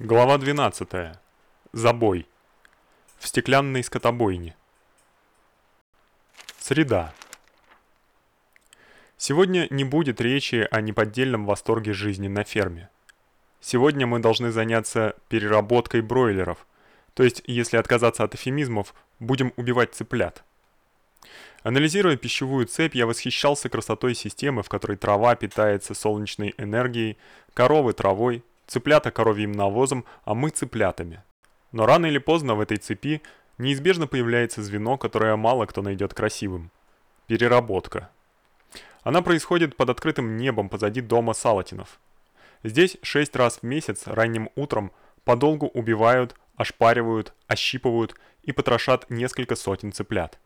Глава 12. Забой. В стеклянной скотобойне. Среда. Сегодня не будет речи о неподдельном восторге жизни на ферме. Сегодня мы должны заняться переработкой бройлеров. То есть, если отказаться от эвфемизмов, будем убивать цыплят. Анализируя пищевую цепь, я восхищался красотой системы, в которой трава питается солнечной энергией, коровы травой, цыплята коровьим навозом, а мы цыплятами. Но рано или поздно в этой цепи неизбежно появляется звено, которое мало кто найдет красивым. Переработка. Она происходит под открытым небом позади дома Салатинов. Здесь шесть раз в месяц ранним утром подолгу убивают, ошпаривают, ощипывают и потрошат несколько сотен цыплят.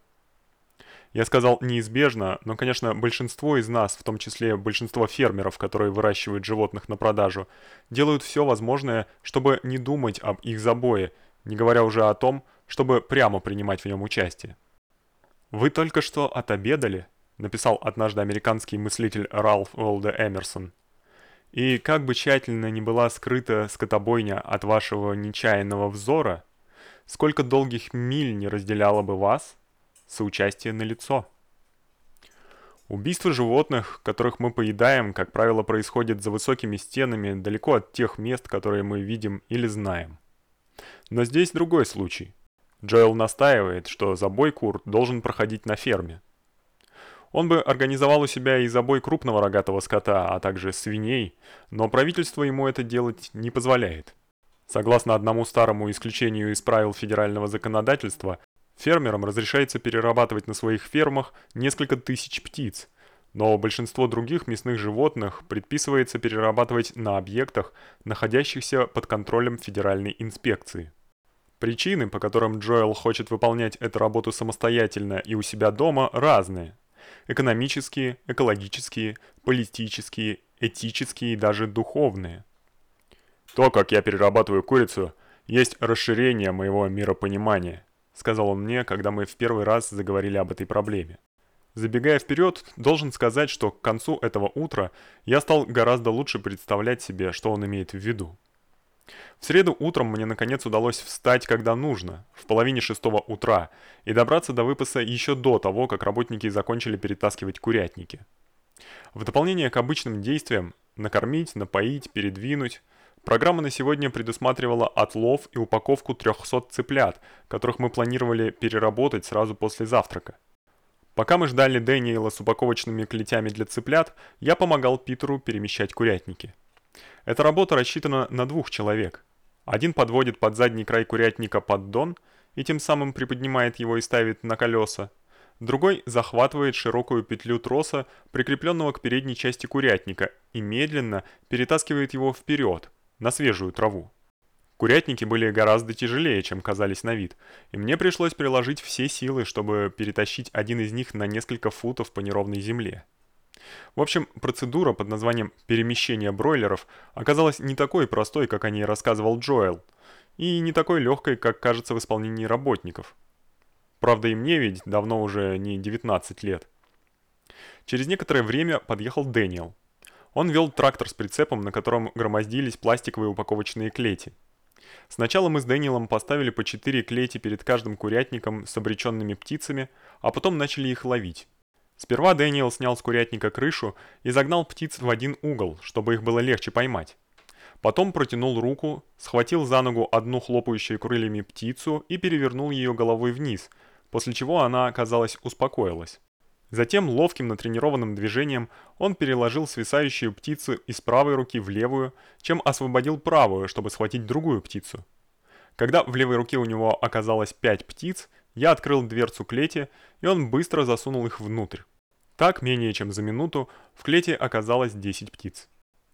Я сказал неизбежно, но, конечно, большинство из нас, в том числе большинство фермеров, которые выращивают животных на продажу, делают все возможное, чтобы не думать об их забое, не говоря уже о том, чтобы прямо принимать в нем участие. Вы только что отобедали, написал однажды американский мыслитель Ральф Уолдо Эмерсон. И как бы тщательно ни была скрыта скотобойня от вашего нечаянного взора, сколько долгих миль не разделяло бы вас, соучастие на лицо. Убийство животных, которых мы поедаем, как правило, происходит за высокими стенами, далеко от тех мест, которые мы видим или знаем. Но здесь другой случай. Джоэл настаивает, что забой кур должен проходить на ферме. Он бы организовал у себя и забой крупного рогатого скота, а также свиней, но правительство ему это делать не позволяет. Согласно одному старому исключению из правил федерального законодательства, Фермерам разрешается перерабатывать на своих фермах несколько тысяч птиц, но большинство других мясных животных предписывается перерабатывать на объектах, находящихся под контролем федеральной инспекции. Причины, по которым Джоэл хочет выполнять эту работу самостоятельно и у себя дома, разные. Экономические, экологические, политические, этические и даже духовные. То, как я перерабатываю курицу, есть расширение моего миропонимания сказал он мне, когда мы в первый раз заговорили об этой проблеме. Забегая вперед, должен сказать, что к концу этого утра я стал гораздо лучше представлять себе, что он имеет в виду. В среду утром мне наконец удалось встать, когда нужно, в половине шестого утра, и добраться до выпаса еще до того, как работники закончили перетаскивать курятники. В дополнение к обычным действиям накормить, напоить, передвинуть Программа на сегодня предусматривала отлов и упаковку 300 цыплят, которых мы планировали переработать сразу после завтрака. Пока мы ждали Дэниела с упаковочными клетями для цыплят, я помогал Питеру перемещать курятники. Эта работа рассчитана на двух человек. Один подводит под задний край курятника поддон и тем самым приподнимает его и ставит на колеса. Другой захватывает широкую петлю троса, прикрепленного к передней части курятника, и медленно перетаскивает его вперед, на свежую траву. Курятники были гораздо тяжелее, чем казались на вид, и мне пришлось приложить все силы, чтобы перетащить один из них на несколько футов по неровной земле. В общем, процедура под названием перемещение бройлеров оказалась не такой простой, как о ней рассказывал Джоэл, и не такой легкой, как кажется в исполнении работников. Правда, и мне ведь давно уже не 19 лет. Через некоторое время подъехал Дэниел. Он вел трактор с прицепом, на котором громоздились пластиковые упаковочные клети. Сначала мы с Дэниелом поставили по 4 клети перед каждым курятником с обречёнными птицами, а потом начали их ловить. Сперва Дэниел снял с курятника крышу и загнал птиц в один угол, чтобы их было легче поймать. Потом протянул руку, схватил за ногу одну хлопающую крыльями птицу и перевернул её головой вниз, после чего она, казалось, успокоилась. Затем ловким натренированным движением он переложил свисающую птицу из правой руки в левую, чем освободил правую, чтобы схватить другую птицу. Когда в левой руке у него оказалось пять птиц, я открыл дверцу клети, и он быстро засунул их внутрь. Так, менее чем за минуту, в клете оказалось 10 птиц.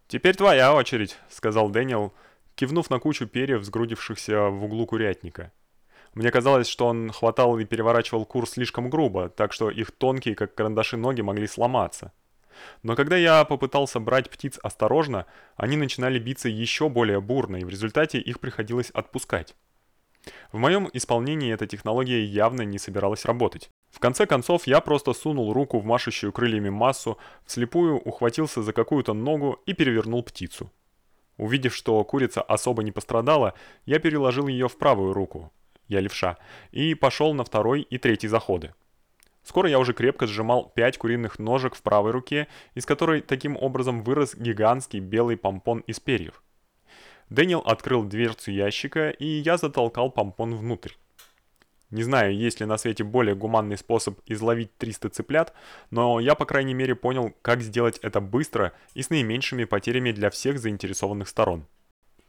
«Теперь твоя очередь», — сказал Дэниел, кивнув на кучу перьев, сгрудившихся в углу курятника. Мне казалось, что он хватал и переворачивал кур слишком грубо, так что их тонкие, как карандаши, ноги могли сломаться. Но когда я попытался брать птиц осторожно, они начинали биться еще более бурно, и в результате их приходилось отпускать. В моем исполнении эта технология явно не собиралась работать. В конце концов, я просто сунул руку в машущую крыльями массу, вслепую ухватился за какую-то ногу и перевернул птицу. Увидев, что курица особо не пострадала, я переложил её в правую руку, я левша, и пошёл на второй и третий заходы. Скоро я уже крепко сжимал пять куриных ножек в правой руке, из которой таким образом вырос гигантский белый помпон из перьев. Дэниел открыл дверцу ящика, и я затолкал помпон внутрь. Не знаю, есть ли на свете более гуманный способ изловить 300 цыплят, но я, по крайней мере, понял, как сделать это быстро и с наименьшими потерями для всех заинтересованных сторон.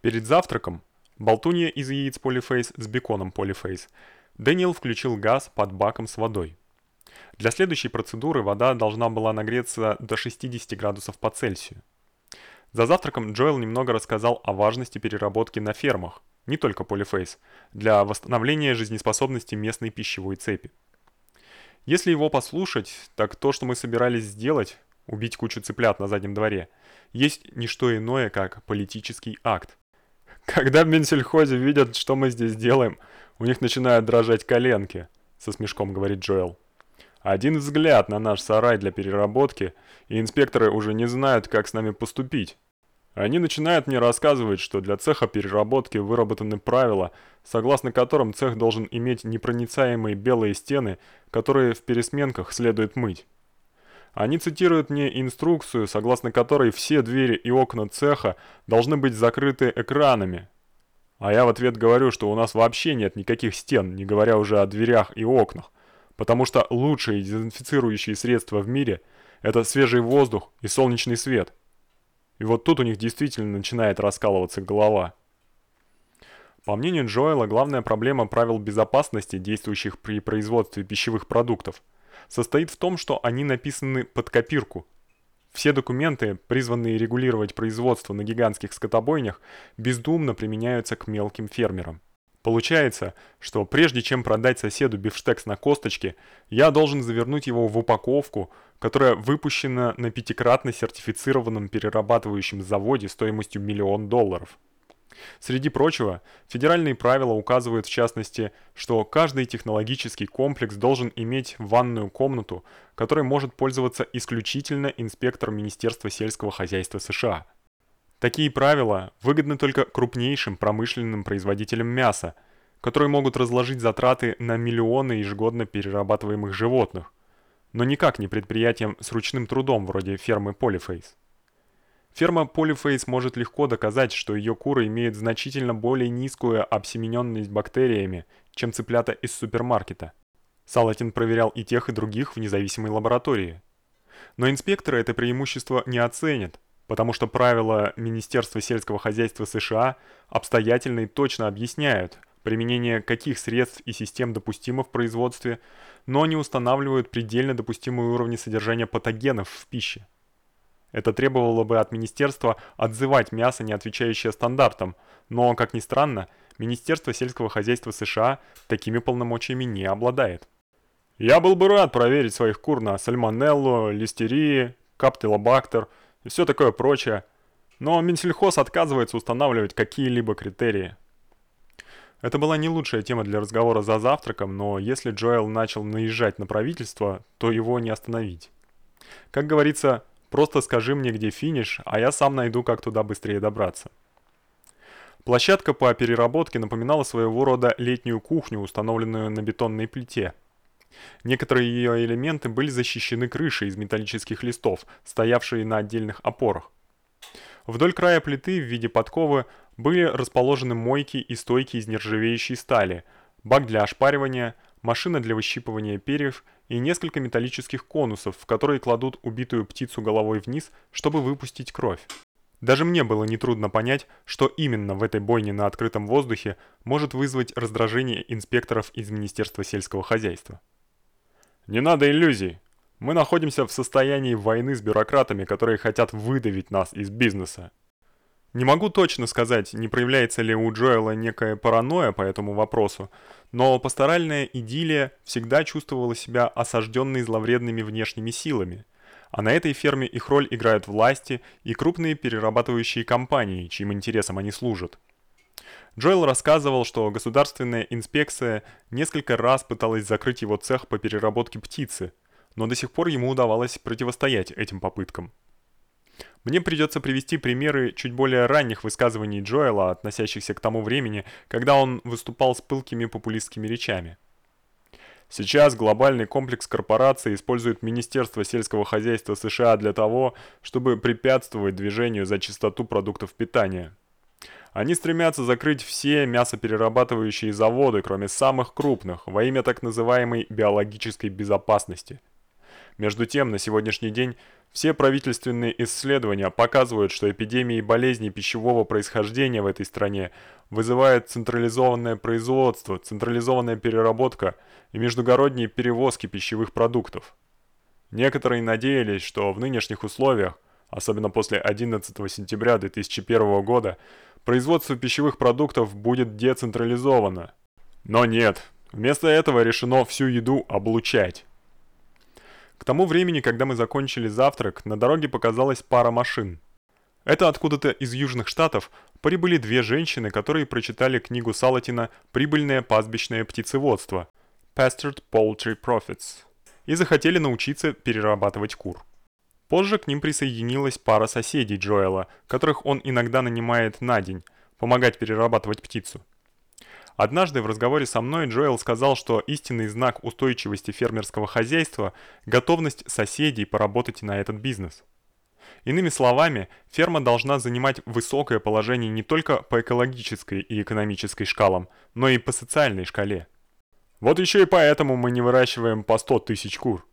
Перед завтраком, болтунья из яиц Polyface с беконом Polyface, Дэниел включил газ под баком с водой. Для следующей процедуры вода должна была нагреться до 60 градусов по Цельсию. За завтраком Джоэл немного рассказал о важности переработки на фермах, не только Polyface, для восстановления жизнеспособности местной пищевой цепи. Если его послушать, так то, что мы собирались сделать, убить кучу цыплят на заднем дворе, есть не что иное, как политический акт. Когда в Минсельхозе видят, что мы здесь делаем, у них начинают дрожать коленки, со смешком говорит Джоэл. Один взгляд на наш сарай для переработки, и инспекторы уже не знают, как с нами поступить. Они начинают мне рассказывать, что для цеха переработки выработаны правила, согласно которым цех должен иметь непроницаемые белые стены, которые в пересменках следует мыть. Они цитируют мне инструкцию, согласно которой все двери и окна цеха должны быть закрыты экранами. А я в ответ говорю, что у нас вообще нет никаких стен, не говоря уже о дверях и окнах потому что лучшие дезинфицирующие средства в мире это свежий воздух и солнечный свет. И вот тут у них действительно начинает раскалываться голова. По мнению Джоэла, главная проблема правил безопасности, действующих при производстве пищевых продуктов, состоит в том, что они написаны под копирку. Все документы, призванные регулировать производство на гигантских скотобойнях, бездумно применяются к мелким фермерам. Получается, что прежде чем продать соседу бифштекс на косточке, я должен завернуть его в упаковку, которая выпущена на пятикратно сертифицированном перерабатывающем заводе стоимостью миллион долларов. Среди прочего, федеральные правила указывают в частности, что каждый технологический комплекс должен иметь ванную комнату, которой может пользоваться исключительно инспектор Министерства сельского хозяйства США. Такие правила выгодны только крупнейшим промышленным производителям мяса, которые могут разложить затраты на миллионы ежегодно перерабатываемых животных, но никак не предприятиям с ручным трудом вроде фермы Polyface. Ферма Polyface может легко доказать, что её куры имеют значительно более низкую обсеменённость бактериями, чем цыплята из супермаркета. Салатин проверял и тех, и других в независимой лаборатории. Но инспекторы это преимущество не оценят, потому что правила Министерства сельского хозяйства США обстоятельно и точно объясняют, применение каких средств и систем допустимо в производстве, но не устанавливают предельно допустимые уровни содержания патогенов в пище. Это требовало бы от министерства отзывать мясо, не отвечающее стандартам, но, как ни странно, Министерство сельского хозяйства США такими полномочиями не обладает. Я был бы рад проверить своих кур на сальмонеллу, листерии, каптилобактер – и все такое прочее. Но Минсельхоз отказывается устанавливать какие-либо критерии. Это была не лучшая тема для разговора за завтраком, но если Джоэл начал наезжать на правительство, то его не остановить. Как говорится, просто скажи мне, где финиш, а я сам найду, как туда быстрее добраться. Площадка по переработке напоминала своего рода летнюю кухню, установленную на бетонной плите – Некоторые ее элементы были защищены крышей из металлических листов, стоявшей на отдельных опорах. Вдоль края плиты в виде подковы были расположены мойки и стойки из нержавеющей стали, бак для ошпаривания, машина для выщипывания перьев и несколько металлических конусов, в которые кладут убитую птицу головой вниз, чтобы выпустить кровь. Даже мне было нетрудно понять, что именно в этой бойне на открытом воздухе может вызвать раздражение инспекторов из Министерства сельского хозяйства. Не надо иллюзий. Мы находимся в состоянии войны с бюрократами, которые хотят выдавить нас из бизнеса. Не могу точно сказать, не проявляется ли у Джоэла некая паранойя по этому вопросу, но пасторальная идиллия всегда чувствовала себя осажденной зловредными внешними силами. А на этой ферме их роль играют власти и крупные перерабатывающие компании, чьим интересам они служат. Джоэл рассказывал, что государственная инспекция несколько раз пыталась закрыть его цех по переработке птицы, но до сих пор ему удавалось противостоять этим попыткам. Мне придется привести примеры чуть более ранних высказываний Джоэла, относящихся к тому времени, когда он выступал с пылкими популистскими речами. Сейчас глобальный комплекс корпораций использует Министерство сельского хозяйства США для того, чтобы препятствовать движению за чистоту продуктов питания. Они стремятся закрыть все мясоперерабатывающие заводы, кроме самых крупных, во имя так называемой биологической безопасности. Между тем, на сегодняшний день все правительственные исследования показывают, что эпидемии болезней пищевого происхождения в этой стране вызывают централизованное производство, централизованная переработка и междугородние перевозки пищевых продуктов. Некоторые надеялись, что в нынешних условиях, особенно после 11 сентября 2001 года, производство пищевых продуктов будет децентрализовано. Но нет, вместо этого решено всю еду облучать. К тому времени, когда мы закончили завтрак, на дороге показалась пара машин. Это откуда-то из Южных Штатов прибыли две женщины, которые прочитали книгу Салатина «Прибыльное пастбищное птицеводство» Pastured Poultry Profits и захотели научиться перерабатывать кур. Позже к ним присоединилась пара соседей Джоэла, которых он иногда нанимает на день, помогать перерабатывать птицу. Однажды в разговоре со мной Джоэл сказал, что истинный знак устойчивости фермерского хозяйства – готовность соседей поработать на этот бизнес. Иными словами, ферма должна занимать высокое положение не только по экологической и экономической шкалам, но и по социальной шкале. Вот еще и поэтому мы не выращиваем по 100 тысяч кур.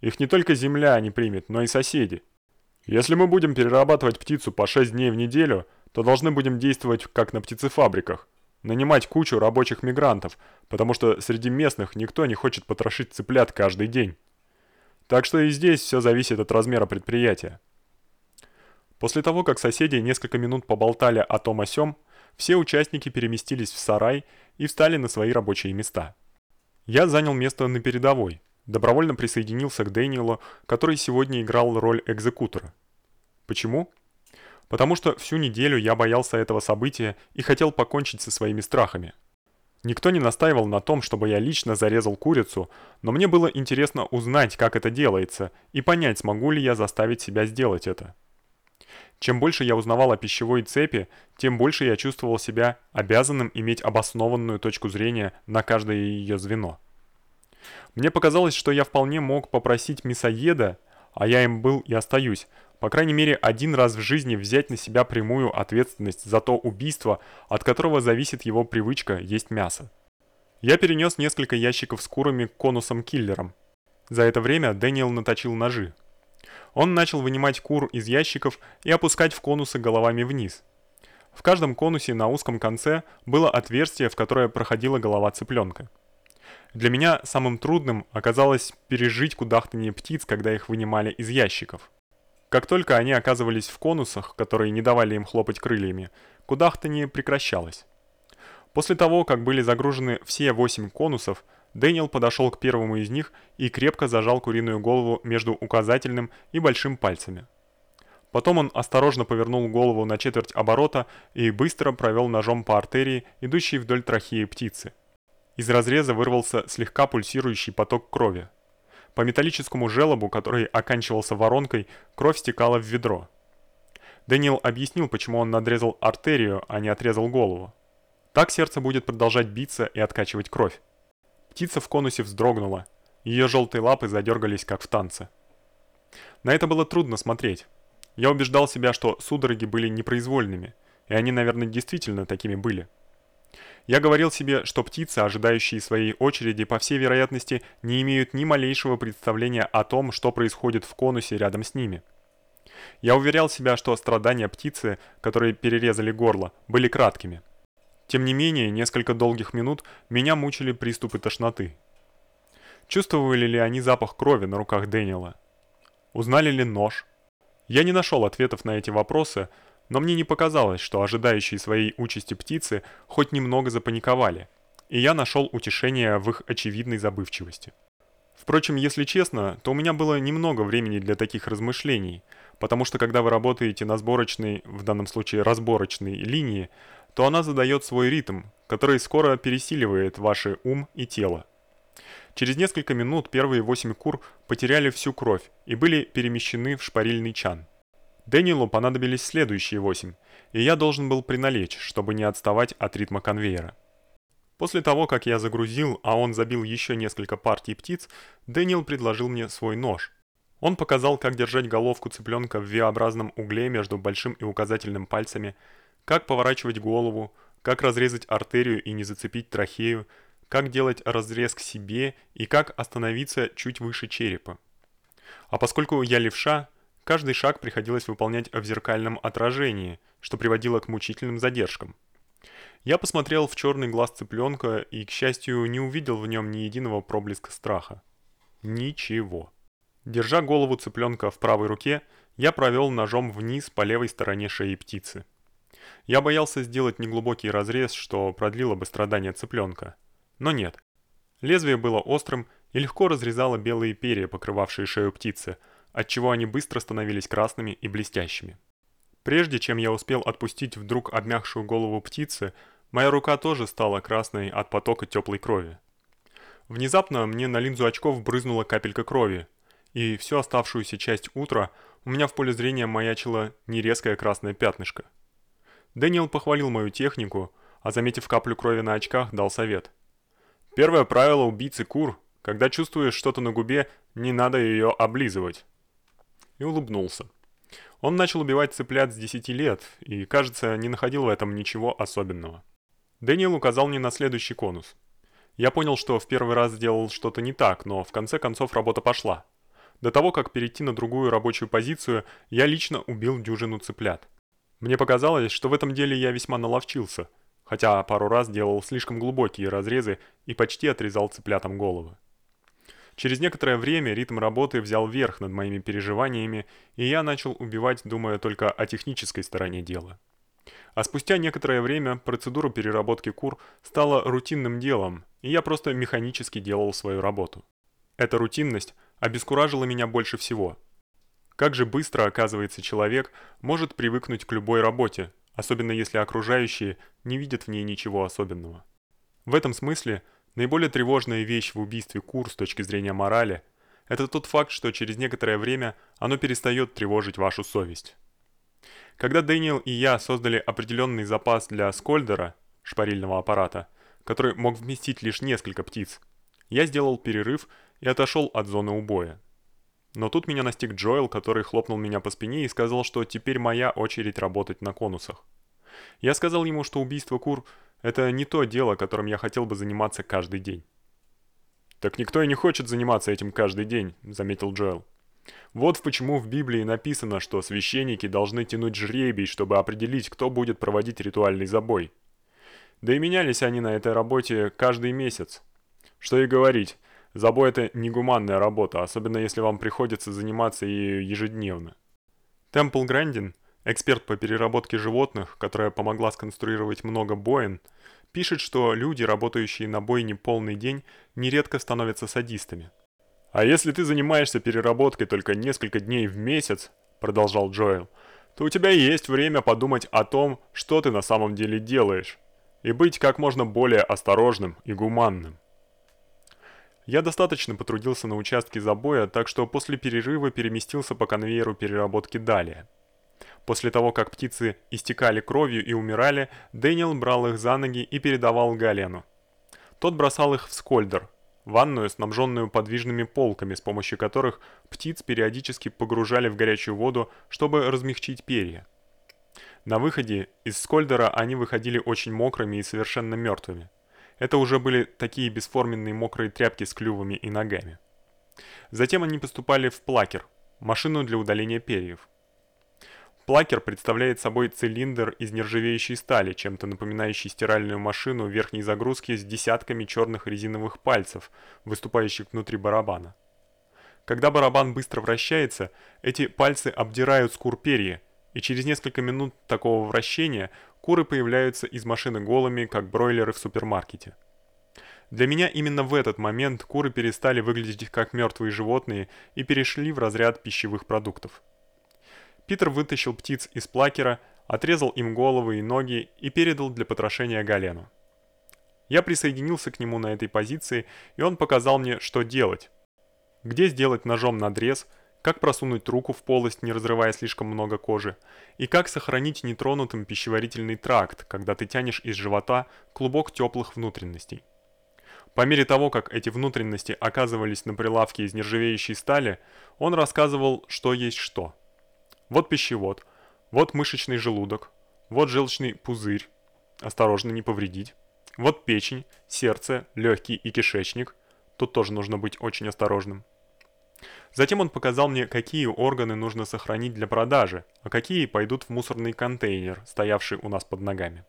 Их не только земля не примет, но и соседи. Если мы будем перерабатывать птицу по 6 дней в неделю, то должны будем действовать как на птицефабриках – нанимать кучу рабочих мигрантов, потому что среди местных никто не хочет потрошить цыплят каждый день. Так что и здесь все зависит от размера предприятия. После того, как соседи несколько минут поболтали о том о сём, все участники переместились в сарай и встали на свои рабочие места. Я занял место на передовой, добровольно присоединился к Дэниелу, который сегодня играл роль экзекутора. Почему? Потому что всю неделю я боялся этого события и хотел покончить со своими страхами. Никто не настаивал на том, чтобы я лично зарезал курицу, но мне было интересно узнать, как это делается, и понять, смогу ли я заставить себя сделать это. Чем больше я узнавал о пищевой цепи, тем больше я чувствовал себя обязанным иметь обоснованную точку зрения на каждое ее звено. Мне показалось, что я вполне мог попросить мясоеда, а я им был и остаюсь, по крайней мере, один раз в жизни взять на себя прямую ответственность за то убийство, от которого зависит его привычка есть мясо. Я перенес несколько ящиков с курами к конусам-киллерам. За это время Дэниел наточил ножи. Он начал вынимать кур из ящиков и опускать в конусы головами вниз. В каждом конусе на узком конце было отверстие, в которое проходила голова цыпленка. Для меня самым трудным оказалось пережить кудахтанье птиц, когда их вынимали из ящиков. Как только они оказывались в конусах, которые не давали им хлопать крыльями, кудахтанье прекращалось. После того, как были загружены все восемь конусов, Дэниел подошел к первому из них и крепко зажал куриную голову между указательным и большим пальцами. Потом он осторожно повернул голову на четверть оборота и быстро провел ножом по артерии, идущей вдоль трахеи птицы. Из разреза вырвался слегка пульсирующий поток крови. По металлическому желобу, который оканчивался воронкой, кровь стекала в ведро. Дэниел объяснил, почему он надрезал артерию, а не отрезал голову. Так сердце будет продолжать биться и откачивать кровь. Птица в конусе вздрогнула. Ее желтые лапы задергались, как в танце. На это было трудно смотреть. Я убеждал себя, что судороги были непроизвольными, и они, наверное, действительно такими были. Я говорил себе, что птицы, ожидающие своей очереди, по всей вероятности, не имеют ни малейшего представления о том, что происходит в конусе рядом с ними. Я уверял себя, что страдания птицы, которые перерезали горло, были краткими. Тем не менее, несколько долгих минут меня мучили приступы тошноты. Чувствовали ли они запах крови на руках Дэниела? Узнали ли нож? Я не нашел ответов на эти вопросы, но мне не показалось, что ожидающие своей участи птицы хоть немного запаниковали, и я нашел утешение в их очевидной забывчивости. Впрочем, если честно, то у меня было немного времени для таких размышлений, потому что когда вы работаете на сборочной, в данном случае разборочной линии, то она задает свой ритм, который скоро пересиливает ваши ум и тело. Через несколько минут первые восемь кур потеряли всю кровь и были перемещены в шпарильный чан. Дэниелу понадобились следующие восемь, и я должен был приналечь, чтобы не отставать от ритма конвейера. После того, как я загрузил, а он забил еще несколько партий птиц, Дэниел предложил мне свой нож. Он показал, как держать головку цыпленка в V-образном угле между большим и указательным пальцами, как поворачивать голову, как разрезать артерию и не зацепить трахею, как делать разрез к себе и как остановиться чуть выше черепа. А поскольку я левша, каждый шаг приходилось выполнять в зеркальном отражении, что приводило к мучительным задержкам. Я посмотрел в черный глаз цыпленка и, к счастью, не увидел в нем ни единого проблеска страха. Ничего. Держа голову цыпленка в правой руке, я провел ножом вниз по левой стороне шеи птицы. Я боялся сделать неглубокий разрез, что продлило бы страдания цыпленка. Но нет. Лезвие было острым и легко разрезало белые перья, покрывавшие шею птицы, отчего они быстро становились красными и блестящими. Прежде чем я успел отпустить вдруг обмякшую голову птицы, моя рука тоже стала красной от потока теплой крови. Внезапно мне на линзу очков брызнула капелька крови, и всю оставшуюся часть утра у меня в поле зрения маячило нерезкое красное пятнышко. Дэниел похвалил мою технику, а заметив каплю крови на очках, дал совет. Первое правило убийцы кур: когда чувствуешь что-то на губе, не надо ее облизывать. И улыбнулся. Он начал убивать цыплят с 10 лет и, кажется, не находил в этом ничего особенного. Дэниел указал мне на следующий конус. Я понял, что в первый раз сделал что-то не так, но в конце концов работа пошла. До того, как перейти на другую рабочую позицию, я лично убил дюжину цыплят. Мне показалось, что в этом деле я весьма наловчился, хотя пару раз делал слишком глубокие разрезы и почти отрезал цыплятам головы. Через некоторое время ритм работы взял верх над моими переживаниями, и я начал убивать, думая только о технической стороне дела. А спустя некоторое время процедура переработки кур стала рутинным делом, и я просто механически делал свою работу. Эта рутинность обескуражила меня больше всего. Как же быстро, оказывается, человек может привыкнуть к любой работе, особенно если окружающие не видят в ней ничего особенного. В этом смысле – Наиболее тревожная вещь в убийстве кур с точки зрения морали – это тот факт, что через некоторое время оно перестает тревожить вашу совесть. Когда Дэниел и я создали определенный запас для скольдера, шпарильного аппарата, который мог вместить лишь несколько птиц, я сделал перерыв и отошел от зоны убоя. Но тут меня настиг Джоэл, который хлопнул меня по спине и сказал, что теперь моя очередь работать на конусах. Я сказал ему, что убийство кур – это не то дело, которым я хотел бы заниматься каждый день. Так никто и не хочет заниматься этим каждый день, заметил Джоэл. Вот почему в Библии написано, что священники должны тянуть жребий, чтобы определить, кто будет проводить ритуальный забой. Да и менялись они на этой работе каждый месяц. Что и говорить, забой это негуманная работа, особенно если вам приходится заниматься ею ежедневно. Темпл Грандин, эксперт по переработке животных, которая помогла сконструировать много боин, пишет, что люди, работающие на бойне полный день, нередко становятся садистами. А если ты занимаешься переработкой только несколько дней в месяц, продолжал Джоэл, то у тебя есть время подумать о том, что ты на самом деле делаешь, и быть как можно более осторожным и гуманным. Я достаточно потрудился на участке забоя, так что после перерыва переместился по конвейеру переработки далее. После того, как птицы истекали кровью и умирали, Дэниел брал их за ноги и передавал Галену. Тот бросал их в скольдер, ванную, снабженную подвижными полками, с помощью которых птиц периодически погружали в горячую воду, чтобы размягчить перья. На выходе из скольдера они выходили очень мокрыми и совершенно мертвыми. Это уже были такие бесформенные мокрые тряпки с клювами и ногами. Затем они поступали в плакер, машину для удаления перьев. Плакер представляет собой цилиндр из нержавеющей стали, чем-то напоминающий стиральную машину верхней загрузки с десятками черных резиновых пальцев, выступающих внутри барабана. Когда барабан быстро вращается, эти пальцы обдирают скур и через несколько минут такого вращения куры появляются из машины голыми, как бройлеры в супермаркете. Для меня именно в этот момент куры перестали выглядеть как мертвые животные и перешли в разряд пищевых продуктов. Питер вытащил птиц из плакера, отрезал им головы и ноги и передал для потрошения Галену. Я присоединился к нему на этой позиции, и он показал мне, что делать. Где сделать ножом надрез, как просунуть руку в полость, не разрывая слишком много кожи, и как сохранить нетронутым пищеварительный тракт, когда ты тянешь из живота клубок теплых внутренностей. По мере того, как эти внутренности оказывались на прилавке из нержавеющей стали, он рассказывал, что есть что. Вот пищевод, вот мышечный желудок, вот желчный пузырь, осторожно не повредить. Вот печень, сердце, легкий и кишечник. Тут тоже нужно быть очень осторожным. Затем он показал мне, какие органы нужно сохранить для продажи, а какие пойдут в мусорный контейнер, стоявший у нас под ногами.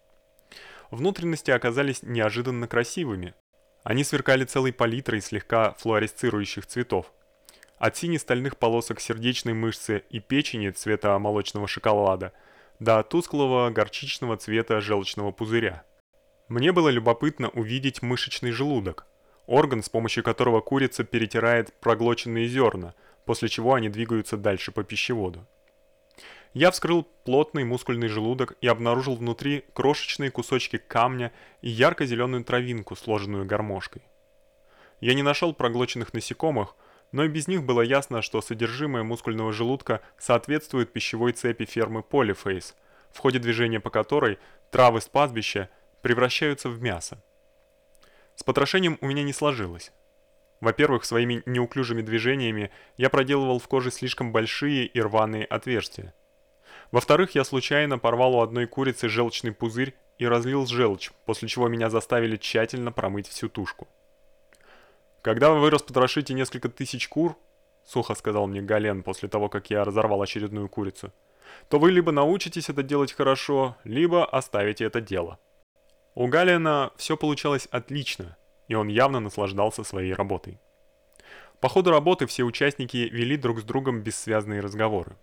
Внутренности оказались неожиданно красивыми. Они сверкали целой палитрой слегка флуоресцирующих цветов. От сине-стальных полосок сердечной мышцы и печени цвета молочного шоколада до тусклого горчичного цвета желчного пузыря. Мне было любопытно увидеть мышечный желудок, орган, с помощью которого курица перетирает проглоченные зерна, после чего они двигаются дальше по пищеводу. Я вскрыл плотный мускульный желудок и обнаружил внутри крошечные кусочки камня и ярко зеленую травинку, сложенную гармошкой. Я не нашел проглоченных насекомых, но и без них было ясно, что содержимое мускульного желудка соответствует пищевой цепи фермы Polyface, в ходе движения по которой травы с пастбища превращаются в мясо. С потрошением у меня не сложилось. Во-первых, своими неуклюжими движениями я проделывал в коже слишком большие и рваные отверстия. Во-вторых, я случайно порвал у одной курицы желчный пузырь и разлил желчь, после чего меня заставили тщательно промыть всю тушку. Когда вы распотрошите несколько тысяч кур, сухо сказал мне Гален после того, как я разорвал очередную курицу, то вы либо научитесь это делать хорошо, либо оставите это дело. У Галина все получалось отлично, и он явно наслаждался своей работой. По ходу работы все участники вели друг с другом бессвязные разговоры.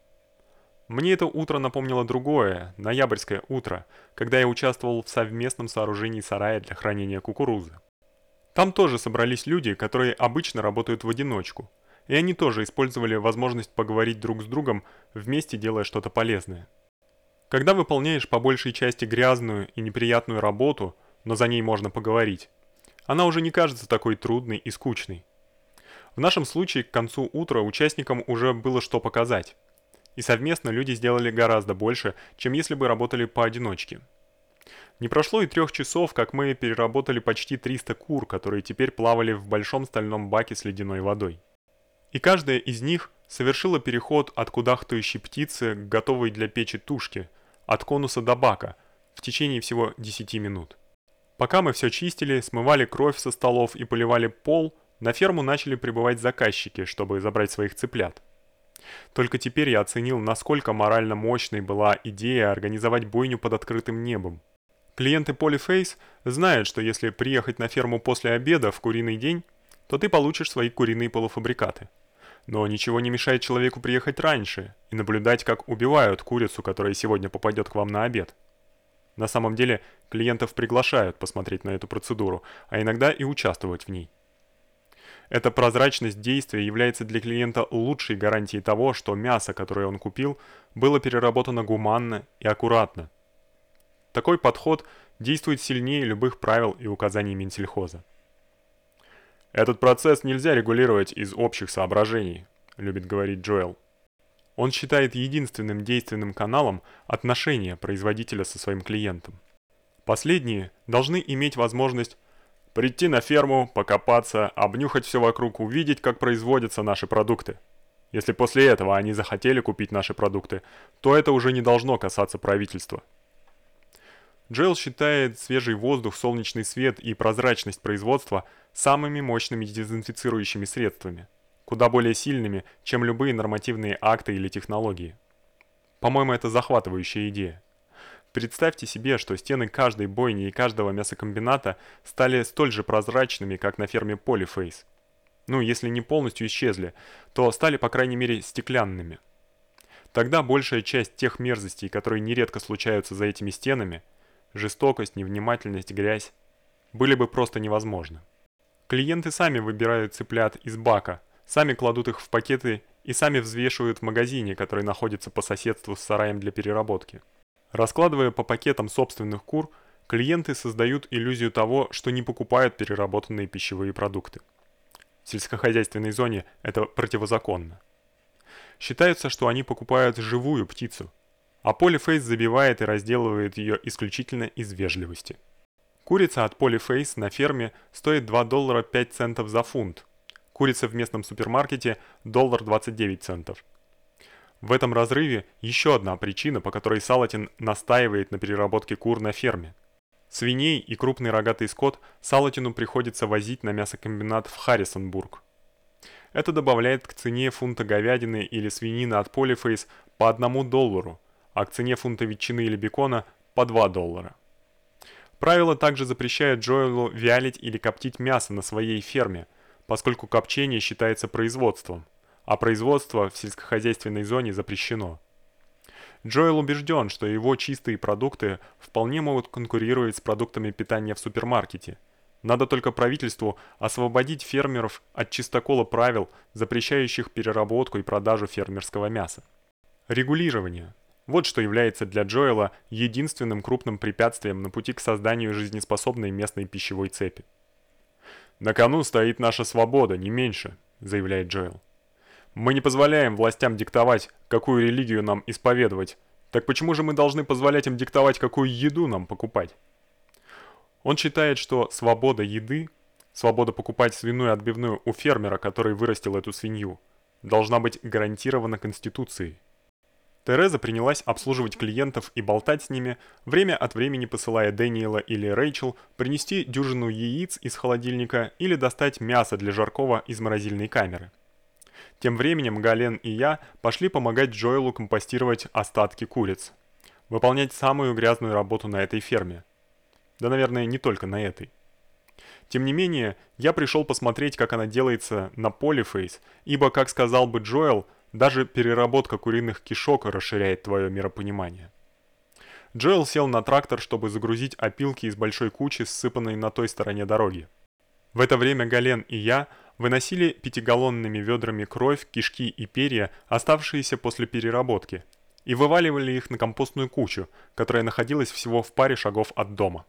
Мне это утро напомнило другое, ноябрьское утро, когда я участвовал в совместном сооружении сарая для хранения кукурузы. Там тоже собрались люди, которые обычно работают в одиночку, и они тоже использовали возможность поговорить друг с другом, вместе делая что-то полезное. Когда выполняешь по большей части грязную и неприятную работу, но за ней можно поговорить, она уже не кажется такой трудной и скучной. В нашем случае к концу утра участникам уже было что показать. И совместно люди сделали гораздо больше, чем если бы работали поодиночке. Не прошло и трех часов, как мы переработали почти 300 кур, которые теперь плавали в большом стальном баке с ледяной водой. И каждая из них совершила переход от кудахтающей птицы к готовой для печи тушке – от конуса до бака в течение всего 10 минут. Пока мы все чистили, смывали кровь со столов и поливали пол, на ферму начали прибывать заказчики, чтобы забрать своих цыплят. Только теперь я оценил, насколько морально мощной была идея организовать бойню под открытым небом. Клиенты Polyface знают, что если приехать на ферму после обеда в куриный день, то ты получишь свои куриные полуфабрикаты. Но ничего не мешает человеку приехать раньше и наблюдать, как убивают курицу, которая сегодня попадет к вам на обед. На самом деле, клиентов приглашают посмотреть на эту процедуру, а иногда и участвовать в ней. Эта прозрачность действия является для клиента лучшей гарантией того, что мясо, которое он купил, было переработано гуманно и аккуратно. Такой подход действует сильнее любых правил и указаний Минсельхоза. Этот процесс нельзя регулировать из общих соображений, любит говорить Джоэл. Он считает единственным действенным каналом отношения производителя со своим клиентом. Последние должны иметь возможность прийти на ферму, покопаться, обнюхать все вокруг, увидеть, как производятся наши продукты. Если после этого они захотели купить наши продукты, то это уже не должно касаться правительства. Джоэл считает свежий воздух, солнечный свет и прозрачность производства самыми мощными дезинфицирующими средствами, куда более сильными, чем любые нормативные акты или технологии. По-моему, это захватывающая идея. Представьте себе, что стены каждой бойни и каждого мясокомбината стали столь же прозрачными, как на ферме Polyface. Ну, если не полностью исчезли, то стали по крайней мере стеклянными. Тогда большая часть тех мерзостей, которые нередко случаются за этими стенами, жестокость, невнимательность, грязь, были бы просто невозможны. Клиенты сами выбирают цыплят из бака, сами кладут их в пакеты и сами взвешивают в магазине, который находится по соседству с сараем для переработки. Раскладывая по пакетам собственных кур, клиенты создают иллюзию того, что не покупают переработанные пищевые продукты. В сельскохозяйственной зоне это противозаконно. Считается, что они покупают живую птицу, а Polyface забивает и разделывает её исключительно из вежливости. Курица от Polyface на ферме стоит 2 доллара 5 центов за фунт. Курица в местном супермаркете доллар 29 центов. В этом разрыве ещё одна причина, по которой Салатин настаивает на переработке кур на ферме. Свиней и крупный рогатый скот Салатину приходится возить на мясокомбинат в Харрисонбург. Это добавляет к цене фунта говядины или свинины от Polyface по 1 доллару, а к цене фунта ветчины или бекона по 2 доллара. Правило также запрещает Джоэлу вялить или коптить мясо на своей ферме, поскольку копчение считается производством, а производство в сельскохозяйственной зоне запрещено. Джоэл убежден, что его чистые продукты вполне могут конкурировать с продуктами питания в супермаркете. Надо только правительству освободить фермеров от чистокола правил, запрещающих переработку и продажу фермерского мяса. Регулирование вот что является для Джоэла единственным крупным препятствием на пути к созданию жизнеспособной местной пищевой цепи. На кону стоит наша свобода, не меньше, заявляет Джоэл. Мы не позволяем властям диктовать, какую религию нам исповедовать. Так почему же мы должны позволять им диктовать, какую еду нам покупать? Он считает, что свобода еды, свобода покупать свиную отбивную у фермера, который вырастил эту свинью, должна быть гарантирована Конституцией. Тереза принялась обслуживать клиентов и болтать с ними, время от времени посылая Дэниела или Рэйчел принести дюжину яиц из холодильника или достать мясо для жаркого из морозильной камеры. Тем временем Гален и я пошли помогать Джоэлу компостировать остатки куриц. Выполнять самую грязную работу на этой ферме. Да, наверное, не только на этой. Тем не менее, я пришел посмотреть, как она делается на Polyface, ибо, как сказал бы Джоэл, даже переработка куриных кишок расширяет твое миропонимание. Джоэл сел на трактор, чтобы загрузить опилки из большой кучи, ссыпанной на той стороне дороги. В это время Гален и я выносили пятигаллонными ведрами кровь, кишки и перья, оставшиеся после переработки, и вываливали их на компостную кучу, которая находилась всего в паре шагов от дома.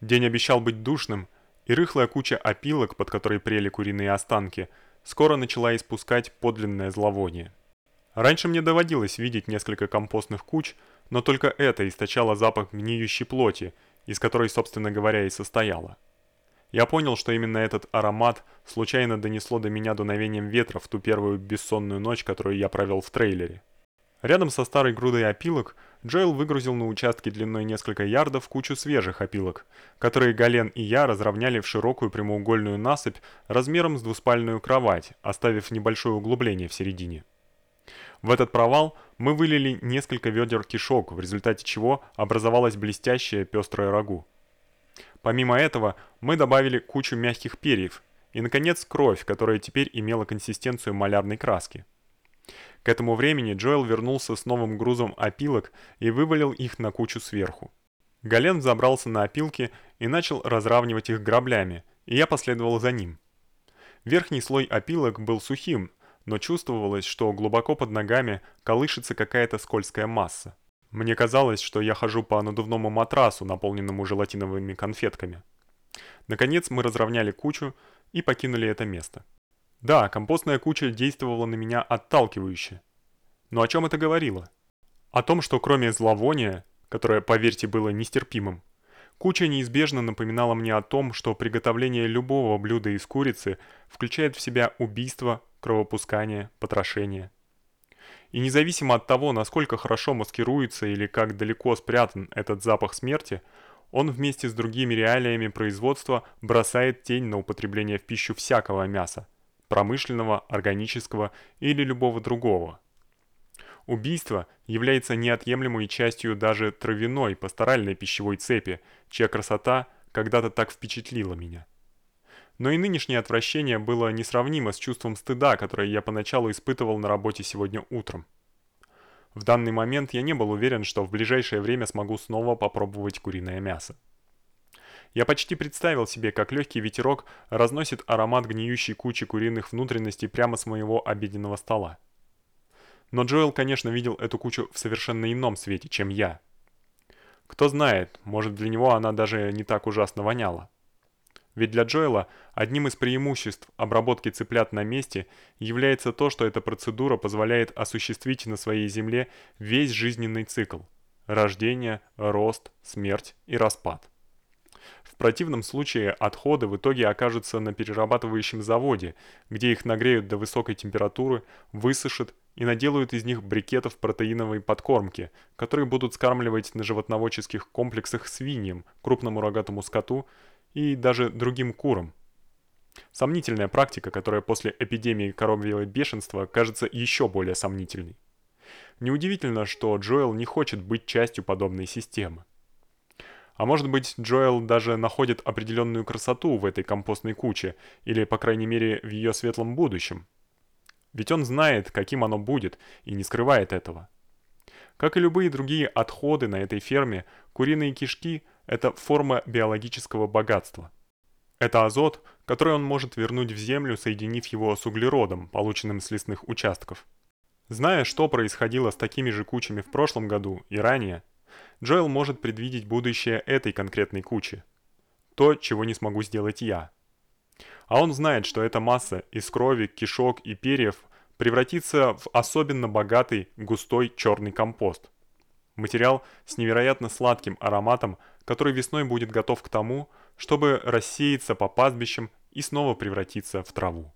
День обещал быть душным, и рыхлая куча опилок, под которой прели куриные останки, скоро начала испускать подлинное зловоние. Раньше мне доводилось видеть несколько компостных куч, но только это источало запах гниющей плоти, из которой, собственно говоря, и состояла. Я понял, что именно этот аромат случайно донесло до меня дуновением ветра в ту первую бессонную ночь, которую я провел в трейлере. Рядом со старой грудой опилок Джоэл выгрузил на участке длиной несколько ярдов кучу свежих опилок, которые Гален и я разровняли в широкую прямоугольную насыпь размером с двуспальную кровать, оставив небольшое углубление в середине. В этот провал мы вылили несколько ведер кишок, в результате чего образовалась блестящая пестрая рагу. Помимо этого, мы добавили кучу мягких перьев и наконец кровь, которая теперь имела консистенцию малярной краски. К этому времени Джоэл вернулся с новым грузом опилок и вывалил их на кучу сверху. Гален забрался на опилки и начал разравнивать их граблями, и я последовал за ним. Верхний слой опилок был сухим, но чувствовалось, что глубоко под ногами колышется какая-то скользкая масса. Мне казалось, что я хожу по надувному матрасу, наполненному желатиновыми конфетками. Наконец мы разровняли кучу и покинули это место. Да, компостная куча действовала на меня отталкивающе. Но о чем это говорило? О том, что кроме зловония, которое, поверьте, было нестерпимым, куча неизбежно напоминала мне о том, что приготовление любого блюда из курицы включает в себя убийство, кровопускание, потрошение. И независимо от того, насколько хорошо маскируется или как далеко спрятан этот запах смерти, он вместе с другими реалиями производства бросает тень на употребление в пищу всякого мяса, промышленного, органического или любого другого. Убийство является неотъемлемой частью даже травяной пасторальной пищевой цепи, чья красота когда-то так впечатлила меня. Но и нынешнее отвращение было несравнимо с чувством стыда, которое я поначалу испытывал на работе сегодня утром. В данный момент я не был уверен, что в ближайшее время смогу снова попробовать куриное мясо. Я почти представил себе, как легкий ветерок разносит аромат гниющей кучи куриных внутренностей прямо с моего обеденного стола. Но Джоэл, конечно, видел эту кучу в совершенно ином свете, чем я. Кто знает, может, для него она даже не так ужасно воняла. Ведь для Джоэла одним из преимуществ обработки цыплят на месте является то, что эта процедура позволяет осуществить на своей земле весь жизненный цикл: рождение, рост, смерть и распад. Противном случае отходы в итоге окажутся на перерабатывающем заводе, где их нагреют до высокой температуры, высушат и наделают из них брикетов протеиновой подкормки, которые будут скармливать на животноводческих комплексах свиньям, крупному рогатому скоту и даже другим курам. Сомнительная практика, которая после эпидемии коровьего бешенства кажется еще более сомнительной. Неудивительно, что Джоэл не хочет быть частью подобной системы. А может быть, Джоэл даже находит определенную красоту в этой компостной куче, или, по крайней мере, в ее светлом будущем. Ведь он знает, каким оно будет, и не скрывает этого. Как и любые другие отходы на этой ферме, куриные кишки – это форма биологического богатства. Это азот, который он может вернуть в землю, соединив его с углеродом, полученным с лесных участков. Зная, что происходило с такими же кучами в прошлом году и ранее, Джоэл может предвидеть будущее этой конкретной кучи. То, чего не смогу сделать я. А он знает, что эта масса из крови, кишок и перьев превратится в особенно богатый густой черный компост. Материал с невероятно сладким ароматом, который весной будет готов к тому, чтобы рассеяться по пастбищам и снова превратиться в траву.